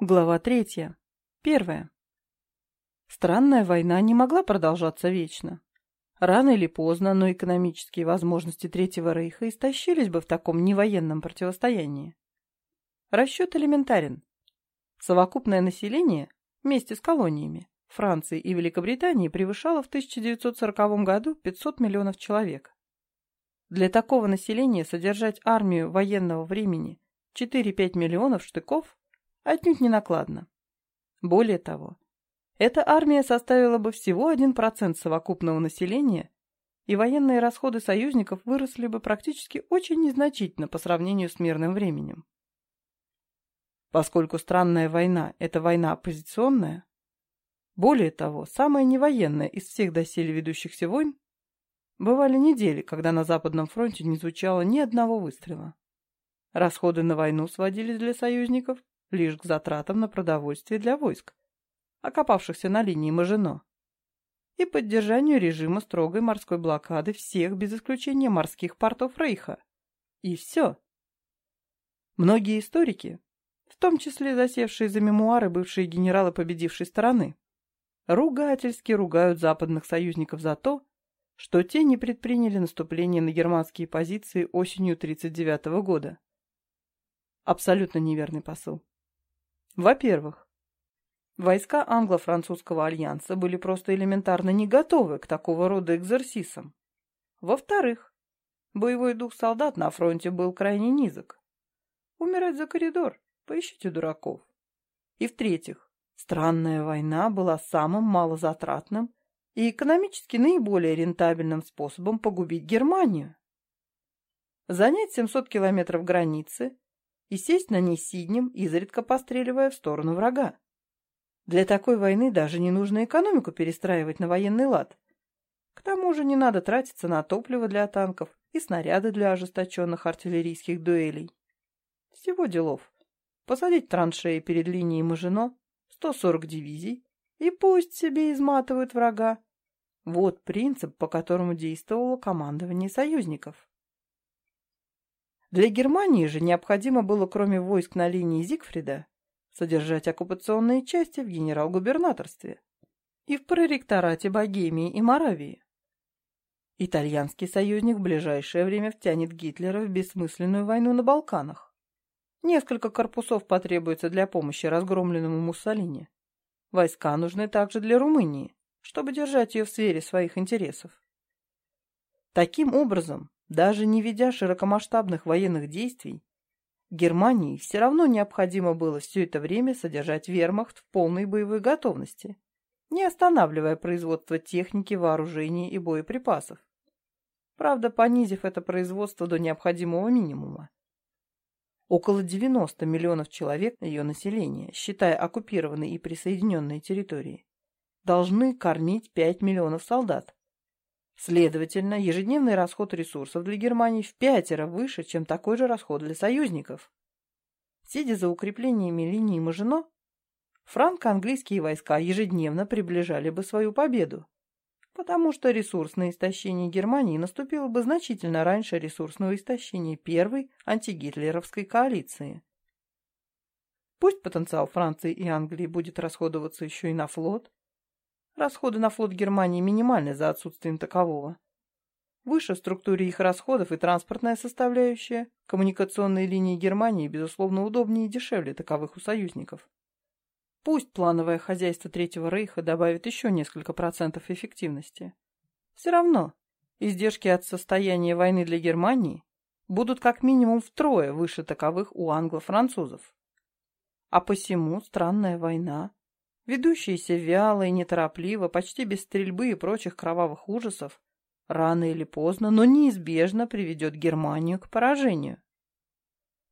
Глава третья. Первая. Странная война не могла продолжаться вечно. Рано или поздно, но экономические возможности Третьего Рейха истощились бы в таком невоенном противостоянии. Расчет элементарен. Совокупное население, вместе с колониями, Франции и Великобритании превышало в 1940 году 500 миллионов человек. Для такого населения содержать армию военного времени 4-5 миллионов штыков отнюдь не накладно. Более того, эта армия составила бы всего 1% совокупного населения, и военные расходы союзников выросли бы практически очень незначительно по сравнению с мирным временем. Поскольку странная война – это война оппозиционная, более того, самая невоенная из всех доселе ведущихся войн, бывали недели, когда на Западном фронте не звучало ни одного выстрела. Расходы на войну сводились для союзников лишь к затратам на продовольствие для войск, окопавшихся на линии Мажино, и поддержанию режима строгой морской блокады всех без исключения морских портов Рейха. И все. Многие историки, в том числе засевшие за мемуары бывшие генералы победившей стороны, ругательски ругают западных союзников за то, что те не предприняли наступление на германские позиции осенью 1939 года. Абсолютно неверный посыл. Во-первых, войска англо-французского альянса были просто элементарно не готовы к такого рода экзерсисам. Во-вторых, боевой дух солдат на фронте был крайне низок. Умирать за коридор, поищите дураков. И в-третьих, странная война была самым малозатратным и экономически наиболее рентабельным способом погубить Германию. Занять 700 километров границы и сесть на ней сиднем, изредка постреливая в сторону врага. Для такой войны даже не нужно экономику перестраивать на военный лад. К тому же не надо тратиться на топливо для танков и снаряды для ожесточенных артиллерийских дуэлей. Всего делов. Посадить траншеи перед линией Мажино, 140 дивизий, и пусть себе изматывают врага. Вот принцип, по которому действовало командование союзников. Для Германии же необходимо было, кроме войск на линии Зигфрида, содержать оккупационные части в генерал-губернаторстве и в проректорате Богемии и Моравии. Итальянский союзник в ближайшее время втянет Гитлера в бессмысленную войну на Балканах. Несколько корпусов потребуется для помощи разгромленному Муссолини. Войска нужны также для Румынии, чтобы держать ее в сфере своих интересов. Таким образом, даже не ведя широкомасштабных военных действий, Германии все равно необходимо было все это время содержать вермахт в полной боевой готовности, не останавливая производство техники, вооружений и боеприпасов. Правда, понизив это производство до необходимого минимума. Около 90 миллионов человек ее населения, считая оккупированные и присоединенные территории, должны кормить 5 миллионов солдат, Следовательно, ежедневный расход ресурсов для Германии в пятеро выше, чем такой же расход для союзников. Сидя за укреплениями линии Мажино, франко-английские войска ежедневно приближали бы свою победу, потому что ресурсное истощение Германии наступило бы значительно раньше ресурсного истощения первой антигитлеровской коалиции. Пусть потенциал Франции и Англии будет расходоваться еще и на флот, Расходы на флот Германии минимальны за отсутствием такового. Выше в структуре их расходов и транспортная составляющая, коммуникационные линии Германии, безусловно, удобнее и дешевле таковых у союзников. Пусть плановое хозяйство Третьего Рейха добавит еще несколько процентов эффективности. Все равно, издержки от состояния войны для Германии будут как минимум втрое выше таковых у англо-французов. А посему странная война ведущаяся вяло и неторопливо, почти без стрельбы и прочих кровавых ужасов, рано или поздно, но неизбежно приведет Германию к поражению.